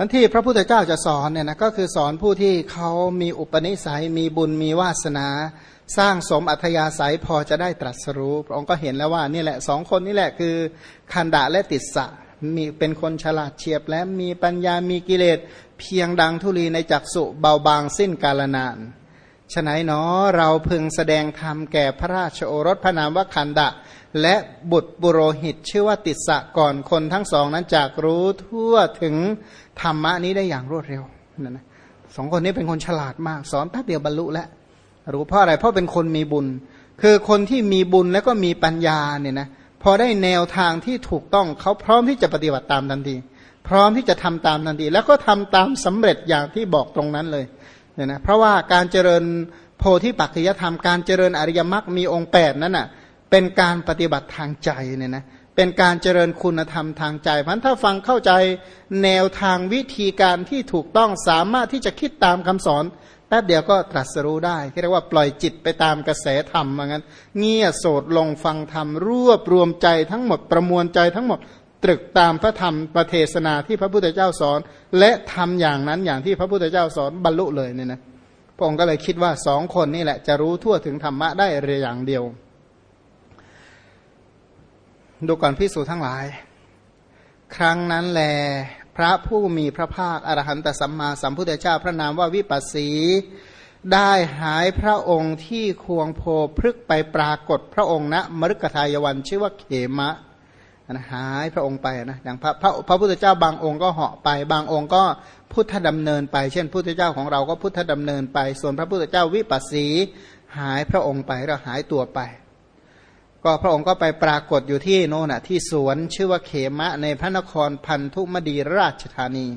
ทันที่พระพุทธเจ้าจะสอนเนี่ยนะก็คือสอนผู้ที่เขามีอุปนิสัยมีบุญมีวาสนา สร้างสมอัธยาศัยพอจะได้ตรัสรู้พระองค์ก็เห็นแล้วว่านี่แหละสองคนนี่แหละคือคันดะและติสสะมีเป็นคนฉลาดเฉียบและมีปัญญามีกิเลส เพียงดังธุลีในจักสุเบาบางสิ้นกาลนาน ฉะนั้นเนาะเราพึงแสดงธรรมแก่พระราชโอรสพระนามว่าคันดะ และบุตรบุโรหิตชื่อว่าติสสะก่อนคนทั้งสองนั้นจากรู้ทั่วถึงธรรมะนี้ได้อย่างรวดเร็วนั่นนะสองคนนี้เป็นคนฉลาดมาก สอนแป๊บเดียวบรรลุแล้วรู้เพราะอะไรเพราะเป็นคนมีบุญ คือคนที่มีบุญแล้วก็มีปัญญาเนี่ยนะพอได้แนวทางที่ถูกต้องเขาพร้อมที่จะปฏิบัติตามทันที พร้อมที่จะทำตามทันที แล้วก็ทำตามสำเร็จอย่างที่บอกตรงนั้นเลย เนี่ยนะเพราะว่าการเจริญโพธิปัจจยธรรมการเจริญอริยมรรคมีองค์8นั้นอะเป็นการปฏิบัติทางใจเนี่ยนะเป็นการเจริญคุณธรรมทางใจพันถ้าฟังเข้าใจแนวทางวิธีการที่ถูกต้องสามารถที่จะคิดตามคำสอนแป๊บเดียวก็ตรัสรู้ได้เรียกว่าปล่อยจิตไปตามกระแสธรรมเหมือนกันเงี่ยโสดลงฟังธรรมรวบรวมใจทั้งหมดประมวลใจทั้งหมด ตรึกตามพระธรรมประเทศนาที่พระพุทธเจ้าสอน และทำอย่างนั้นอย่างที่พระพุทธเจ้าสอนบรรลุเลยเนี่ยนะพระองค์ก็เลยคิดว่าสองคนนี่แหละจะรู้ทั่วถึงธรรมะได้เรียอย่างเดียว ดูก่อนพิสูจทั้งหลาย ครั้งนั้นแล พระผู้มีพระภาคอรหันตสัมมาสัมพุทธเจ้าพระนามว่าวิปัสสีได้หายพระองค์ที่ควงโพพฤกไปปรากฏพระองค์ณมฤคทายวันชื่อว่าเขมะ นะหายพระองค์ไปนะอย่างพระพระพระพุทธเจ้าบางองค์ก็เหาะไปบางองค์ก็พุทธดำเนินไป เช่นพุทธเจ้าของเราก็พุทธดำเนินไป ส่วนพระพุทธเจ้าวิปัสสีหายพระองค์ไปแล้วหายตัวไป ก็พระองค์ก็ไปปรากฏอยู่ที่โน่นนะที่สวนชื่อว่าเขมะในพระนครพันธุมดีราชธานี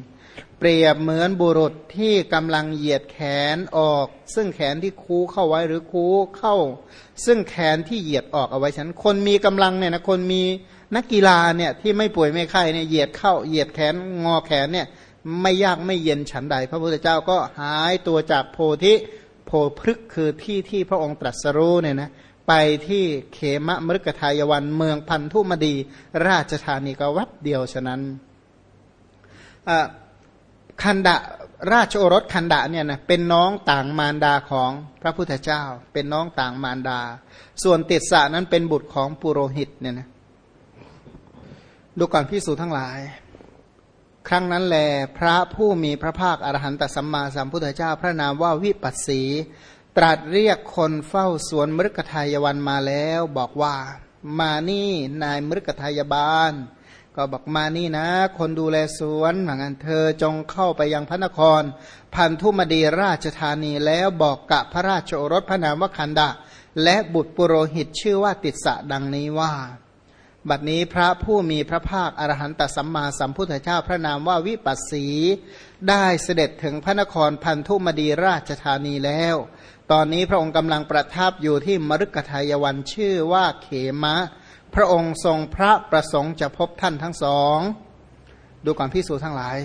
เปรียบเหมือนบุรุษที่กำลังเหยียดแขนออก ซึ่งแขนที่คูเข้าไว้หรือคูเข้า ซึ่งแขนที่เหยียดออกเอาไว้ฉันคนมีกำลังเนี่ยนะคนมี นักกีฬาเนี่ยที่ไม่ป่วยไม่ไข้เนี่ยเหยียดเข้าเหยียดแขนงอแขนเนี่ยไม่ยากไม่เย็นฉันใด พระพุทธเจ้าก็หายตัวจากโพธิโพพฤกคือที่ที่พระองค์ตรัสรู้เนี่ยนะไปที่เขมะมฤกทายวันเมืองพันธุมดี ราชธานีก็วัดเดียวฉะนั้นคันดะราชโอรสคันดะเนี่ยนะเป็นน้องต่างมารดาของพระพุทธเจ้า เป็นน้องต่างมารดา ส่วนติดสะนั้นเป็นบุตรของปุโรหิตเนี่ยนะ ดูก่อนพิสูจทั้งหลาย ครั้งนั้นแลพระผู้มีพระภาคอรหันตสัมมาสัมพุทธเจ้าพระนามว่าวิปัสสี ตรัสเรียกคนเฝ้าสวนมฤกทายวันมาแล้วบอกว่ามานี่นายมฤกทายบาล ก็บอกมานี่นะ คนดูแลสวนเหมือนกันเธอจงเข้าไปยังพระนคร พันธุมดีราชธานีแล้วบอกกับพระราชโอรสพระนามว่าคันดะ และบุตรปุโรหิตชื่อว่าติดสะดังนี้ว่า บัดนี้พระผู้มีพระภาคอรหันตสัมมาสัมพุทธเจ้าพระนามว่าวิปัสสี ได้เสด็จถึงพระนครพันธุมดีราชธานีแล้ว ตอนนี้พระองค์กำลังประทับอยู่ที่มรุกทายวันชื่อว่าเขมะ พระองค์ทรงพระประสงค์จะพบท่านทั้งสอง ดูก่อนพิสูจทั้งหลาย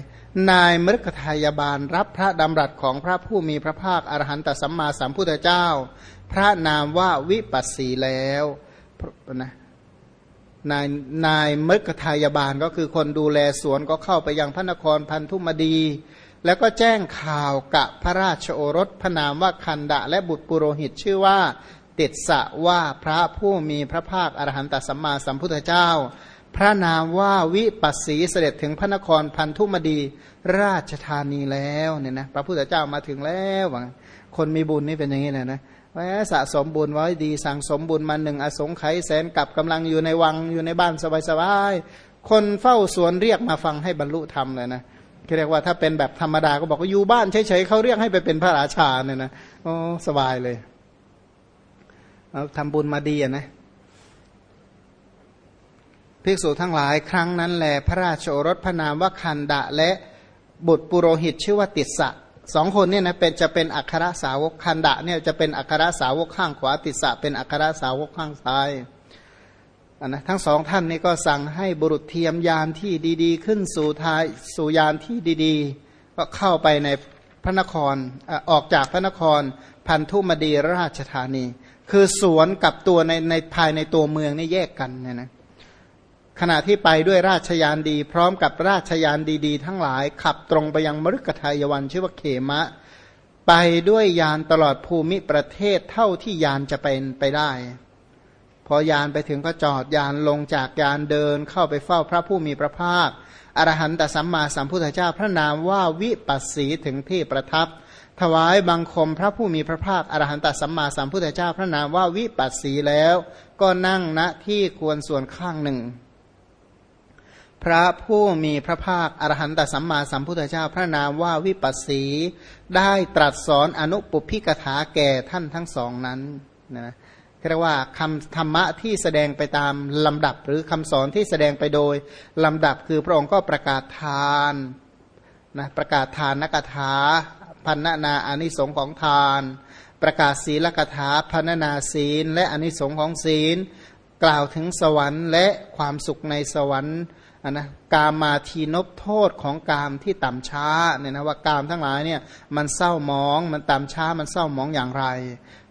นายมฤคทายบาลรับพระดำรัสของพระผู้มีพระภาคอรหันตสัมมาสัมพุทธเจ้า พระนามว่าวิปัสสีแล้วนะ นายนายมฤคทายบาลก็คือคนดูแลสวนก็เข้าไปยังพระนครพันธุมดี แล้วก็แจ้งข่าวกับพระราชโอรสพระนามว่าคันดะ และบุตรปุโรหิตชื่อว่าเด็ดสะว่าพระผู้มีพระภาคอรหันตสัมมาสัมพุทธเจ้า พระนามว่าวิปัสสีเสด็จถึงพระนครพันธุมดีราชธานีแล้วเนี่ยนะพระพุทธเจ้ามาถึงแล้วคนมีบุญนี่เป็นอย่างนี้นะนะ ไว้สะสมบุญไว้ดีสั่งสมบุญมาหนึ่งอสงไขยแสนกับกำลังอยู่ในวังอยู่ในบ้านสบายๆคนเฝ้าสวนเรียกมาฟังให้บรรลุธรรมเลยนะเรียกว่าถ้าเป็นแบบธรรมดาก็บอกว่าอยู่บ้านเฉยๆเขาเรียกให้ไปเป็นพระราชาเนี่ยนะโอ้สบายเลยเอาทำบุญมาดีอะนะภิกษุทั้งหลายครั้งนั้นแหละพระราชโอรสพระนามว่าคันดะและบุตรปุโรหิตชื่อว่าติสสะ สองคนเนี่ยนะเป็นจะเป็นอัครสาวกคันดะเนี่ยจะเป็นอัครสาวกข้างขวาติสะเป็นอัครสาวกข้างซ้ายนนะทั้งสองท่านนี่ก็สั่งให้บุรุษเทียมยานที่ดีๆ ขึ้นสู่ทายสู่ยานที่ดีๆ ก็เข้าไปในพระนครออกจากพระนครพันธุมดีราชธานี คือสวนกับตัวในในภายในตัวเมืองนี่แยกกันเนี่ยนะ ขณะที่ไปด้วยราชยานดี พร้อมกับราชยานดีๆ ทั้งหลาย ขับตรงไปยังมฤคทายวันชื่อว่าเขมะ ไปด้วยยานตลอดภูมิประเทศเท่าที่ยานจะเป็นไปได้ พอยานไปถึงก็จอดยานลงจากยานเดินเข้าไปเฝ้าพระผู้มีพระภาคอรหันตสัมมาสัมพุทธเจ้าพระนามว่าวิปัสสีถึงที่ประทับ ถวายบังคมพระผู้มีพระภาคอรหันตสัมมาสัมพุทธเจ้าพระนามว่าวิปัสสีแล้ว ก็นั่งณที่ควรส่วนข้างหนึ่ง พระผู้มีพระภาคอรหันตสัมมาสัมพุทธเจ้าพระนามว่าวิปัสสี ได้ตรัสสอนอนุปพิกถาแก่ท่านทั้งสองนั้นนะเรียกว่าคำธรรมะที่แสดงไปตามลำดับหรือคำสอนที่แสดงไปโดยลำดับคือพระองค์ก็ประกาศทานนะประกาศทานนักถาพันนาอานิสงของทาน ประกาศศีลกถาพันนาศีล และอานิสงของศีล กล่าวถึงสวรรค์และความสุขในสวรรค์ นะกามาทีนบโทษของกามที่ต่ำช้าเนี่ยนะว่ากามทั้งหลายเนี่ยมันเศร้ามองมันต่ำช้ามันเศร้ามองอย่างไร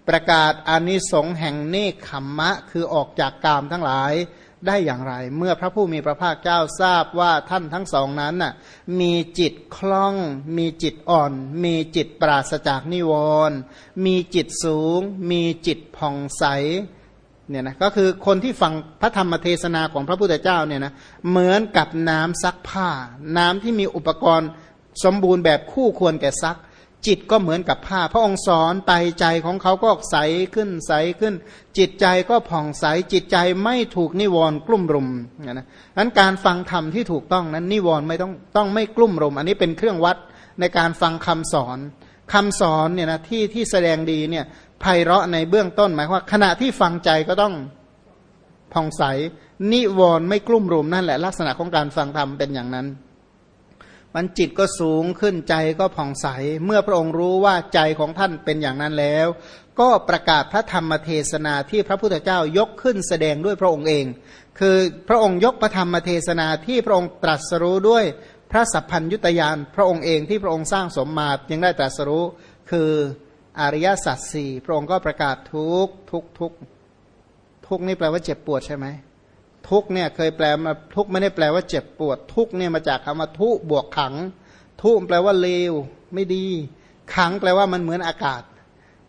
ประกาศอานิสงส์แห่งเนคขมมะ คือออกจากกามทั้งหลายได้อย่างไร เมื่อพระผู้มีพระภาคเจ้าทราบว่าท่านทั้งสองนั้นน่ะมีจิตคล่อง มีจิตอ่อน มีจิตปราศจากนิวรณ์มีจิตสูง มีจิตผ่องใส เนี่ยนะก็คือคนที่ฟังพระธรรมเทศนาของพระพุทธเจ้าเนี่ยนะเหมือนกับน้ำซักผ้า น้ำที่มีอุปกรณ์สมบูรณ์แบบคู่ควรแก่ซัก จิตก็เหมือนกับผ้า พระองค์สอนไปใจของเขาก็ใสขึ้นใสขึ้น จิตใจก็ผ่องใสจิตใจไม่ถูกนิวรณ์กลุ่มรุมนะนั้นการฟังธรรมที่ถูกต้องนั้นนิวรณ์ไม่ต้องต้องไม่กลุ่มรุม อันนี้เป็นเครื่องวัดในการฟังคำสอน คำสอนเนี่ยนะที่ที่แสดงดีเนี่ยไพเราะในเบื้องต้นหมายว่า ขณะที่ฟังใจก็ต้องผ่องใส นิวรณ์ไม่กลุ่มรุมนั่นแหละ ลักษณะของการฟังธรรมเป็นอย่างนั้นมันจิตก็สูงขึ้นใจก็ผ่องใส เมื่อพระองค์รู้ว่าใจของท่านเป็นอย่างนั้นแล้ว ก็ประกาศพระธรรมเทศนาที่พระพุทธเจ้ายกขึ้นแสดงด้วยพระองค์เอง คือพระองค์ยกพระธรรมเทศนาที่พระองค์ตรัสรู้ด้วย พระสัพพัญยุตยานพระองค์เองที่พระองค์สร้างสมมายังได้ตรัสรู้คืออริยสัจสี่พระองค์ก็ประกาศทุกทุกทุกทุกนี่แปลว่าเจ็บปวดใช่ไหมทุกเนี่ยเคยแปลมาทุกไม่ได้แปลว่าเจ็บปวด ทุกเนี่ยมาจากคำว่าทุบวกขัง ทุแปลว่าเลวไม่ดี ขังแปลว่ามันเหมือนอากาศ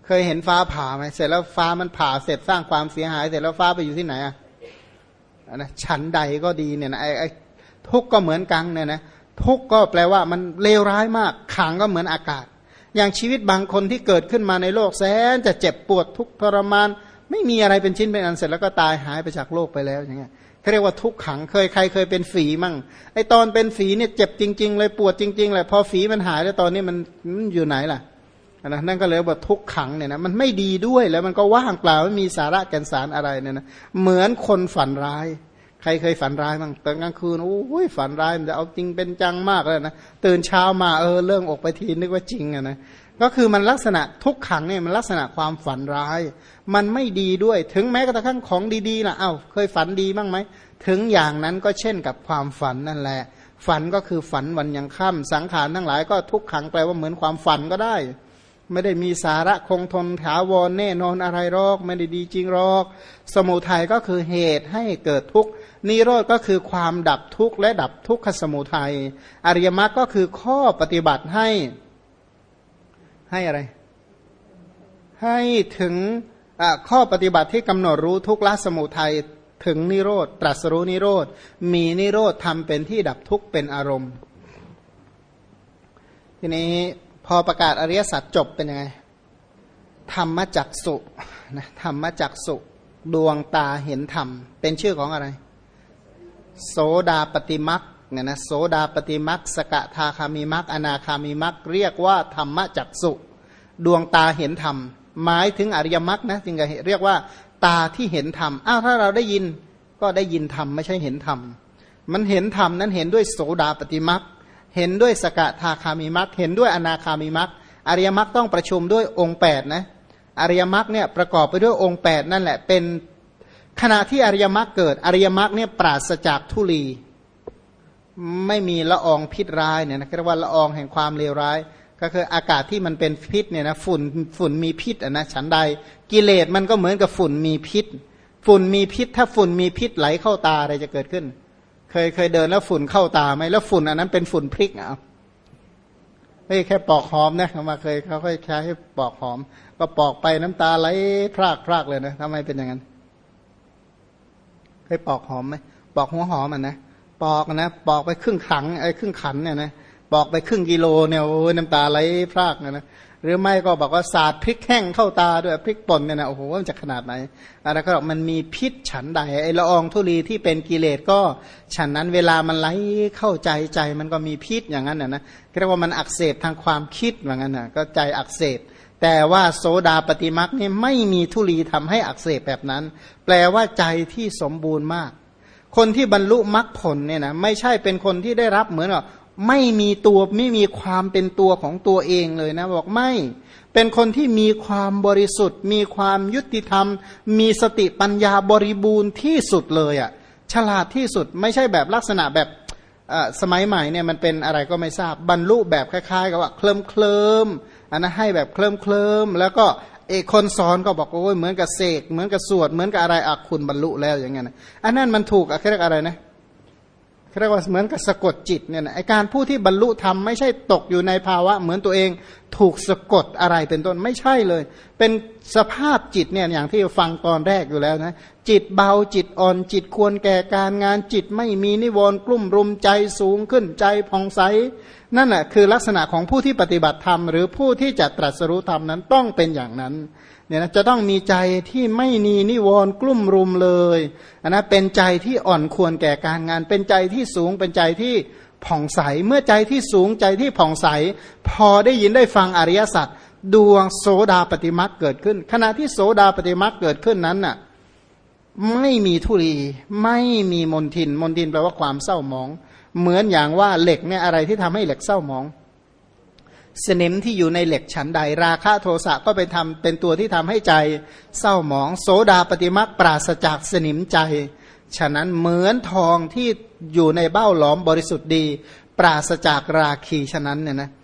เคยเห็นฟ้าผ่าไหมเสร็จแล้วฟ้ามันผ่าเสร็จสร้างความเสียหาย เสร็จแล้วฟ้าไปอยู่ที่ไหนอะนะฉันใดก็ดีเนี่ยนะไอ้ทุกก็เหมือนกังเนี่ยนะ ทุกก็แปลว่ามันเลวร้ายมากขังก็เหมือนอากาศ อย่างชีวิตบางคนที่เกิดขึ้นมาในโลกแสนจะเจ็บปวดทุกทรมาน ไม่มีอะไรเป็นชิ้นเป็นอันเสร็จแล้วก็ตายหายไปจากโลกไปแล้วอย่างเงี้ยเขาเรียกว่าทุกขังเคยใครเคยเป็นฝีมั่งไอตอนเป็นฝีเนี่ยเจ็บจริง ๆ เลยปวดจริง ๆ เลยพอฝีมันหายแล้วตอนนี้มันอยู่ไหนล่ะนะนั่นก็เลยว่าทุกขังเนี่ยนะมันไม่ดีด้วยแล้วมันก็ว่างเปล่าไม่มีสาระแก่นสารอะไรเนี่ยนะเหมือนคนฝันร้าย ครเคยฝันร้ายบ้างตอนกลางคืนโอ้ยฝันร้ายมันจะเอาจริงเป็นจังมากเลยนะตื่นเช้ามาเออเรื่องออกไปทีนึกว่าจริงอะนะก็คือมันลักษณะทุกขังเนี่ยมันลักษณะความฝันร้าย มันไม่ดีด้วยถึงแม้กระทั่งของดีๆล่ะเอา้าเคยฝันดีบ้างไหมถึงอย่างนั้นก็เช่นกับความฝันนั่นแหละ ฝันก็คือฝันวันยังค่ำสังขารทั้งหลายก็ทุกขังแปลว่าเหมือนความฝันก็ได้ ไม่ได้มีสาระคงทนถาวรแน่นอนอะไรหรอก ไม่ได้ดีจริงหรอก สมุทัยก็คือเหตุให้เกิดทุกข์นิโรธก็คือความดับทุกข์และดับทุกขสมุทัยอริยมรรคก็คือข้อปฏิบัติให้ให้อะไร ให้ถึงข้อปฏิบัติที่กำหนดรู้ทุกขละสมุทัยถึงนิโรธตรัสรู้นิโรธมีนิโรธทำเป็นที่ดับทุกข์เป็นอารมณ์ ทีนี้ พอประกาศอริยสัจจบเป็นยังไง ธรรมจักสุนะธรรมจักสุดวงตาเห็นธรรม เป็นชื่อของอะไร โสดาปฏิมักเนี่ยนะโสดาปฏิมักสกทาคามีมักอนาคามีมักเรียกว่าธรรมจักสุดวงตาเห็นธรรม หมายถึงอริยมรรคนะจึงจะเรียกว่า ตาที่เห็นธรรมอ้าวถ้าเราได้ยินก็ได้ยินธรรมไม่ใช่เห็นธรรม มันเห็นธรรมนั้นเห็นด้วยโสดาปฏิมัก เห็นด้วยสกทาคามิมักเห็นด้วยอนาคามิมักอริยมรรคต้องประชุมด้วยองค์8นะอริยมรรคเนี่ยประกอบไปด้วยองค์ 8 นั่นแหละเป็นขณะที่อริยมรรคเกิด อริยมรรคเนี่ยปราศจากทุลี ไม่มีละอองพิษร้ายเนี่ยนะเรียกว่าละอองแห่งความเลวร้าย ก็คืออากาศที่มันเป็นพิษเนี่ยนะฝุ่นฝุ่นมีพิษอะนะฉันใดกิเลสมันก็เหมือนกับฝุ่นมีพิษ ฝุ่นมีพิษ ถ้าฝุ่นมีพิษไหลเข้าตาอะไรจะเกิดขึ้น เคยเคยเดินแล้วฝุ่นเข้าตาไหมแล้วฝุ่นอันนั้นเป็นฝุ่นพริกเอาไม่แค่ปอกหอมนะมาเคยเขาค่อยใช้ให้ปอกหอม ก็ปอกไปน้ำตาไหลพรากพรากเลยนะทำไมเป็นอย่างนั้นเคยปอกหอมไหมปอกหัวหอมอะนะปอกนะปอกไปครึ่งขังไอ้ครึ่งขันเนี่ยนะปอกไปครึ่งกิโลเนี่ยโอ้ยน้ำตาไหลพรากเนี่ยนะ หรือไม่ก็บอกว่าสาดพริกแห้งเข้าตาด้วยพริกป่นเนี่ยนะโอ้โหมันจะขนาดไหนอะไรก็บอกมันมีพิษฉันใดไอ้ละอองธุลีที่เป็นกิเลสก็ฉันนั้นเวลามันไหลเข้าใจใจมันก็มีพิษอย่างนั้นนะนะเรียกว่ามันอักเสบทางความคิดอย่างนั้นนะก็ใจอักเสบแต่ว่าโสดาปฏิมักนี่ไม่มีทุลีทำให้อักเสบแบบนั้น แปลว่าใจที่สมบูรณ์มาก คนที่บรรลุมรรคผลเนี่ยนะไม่ใช่เป็นคนที่ได้รับเหมือนกับ ไม่มีตัวไม่มีความเป็นตัวของตัวเองเลยนะบอกไม่ เป็นคนที่มีความบริสุทธิ์ มีความยุติธรรม มีสติปัญญาบริบูรณ์ที่สุดเลยอะ่ะฉลาดที่สุดไม่ใช่แบบลักษณะแบบสมัยใหม่เนี่ยมันเป็นอะไรก็ไม่ทราบบรรลุแบบคล้ายๆ กับว่าเคลิมเคลิมอันนั้นให้แบบเคลิมเคลิมแล้วก็เอกคนสอนก็บอกโอ้ยเหมือนกับเสกเหมือนกับสวดเหมือนกับอะไรอักคุณบรรลุแล้วอย่างเงี้ยนะอันนั้นมันถูกอะเรียกอะไรนะ เรียกว่าเหมือนกับสะกดจิตเนี่ยนะไอการผู้ที่บรรลุธรรมไม่ใช่ตกอยู่ในภาวะเหมือนตัวเองถูกสะกดอะไรเป็นต้นไม่ใช่เลย เป็นสภาพจิตเนี่ยอย่างที่ฟังตอนแรกอยู่แล้วนะ จิตเบาจิตอ่อนจิตควรแก่การงานจิตไม่มีนิวรณ์กลุ่มรุมใจสูงขึ้นใจผ่องใส นั่นแหละคือลักษณะของผู้ที่ปฏิบัติธรรม หรือผู้ที่จะตรัสรู้ธรรมนั้นต้องเป็นอย่างนั้นเนี่ยนะจะต้องมีใจที่ไม่นีนิวรณ์กลุ่มรุมเลยนนะเป็นใจที่อ่อนควรแก่การงาน เป็นใจที่สูงเป็นใจที่ ผ่องใสเมื่อใจที่สูงใจที่ผ่องใส พอได้ยินได้ฟังอริยสัจดวงโสดาปฏิมักเกิดขึ้น ขณะที่โสดาปฏิมักเกิดขึ้นนั้นน่ะไม่มีทุลีไม่มีมนทิน มนทินแปลว่าความเศร้าหมอง เหมือนอย่างว่าเหล็กเนี่ยอะไรที่ทำให้เหล็กเศร้าหมอง สนิมที่อยู่ในเหล็กฉันใด ราคะโทสะก็ไปทำเป็นตัวที่ทำให้ใจ เศร้าหมอง โสดาปฏิมักปราศจากสนิมใจ ฉะนั้นเหมือนทองที่อยู่ในเบ้าหลอมบริสุทธิ์ดี ปราศจากราคีฉะนั้นเนี่ยนะเ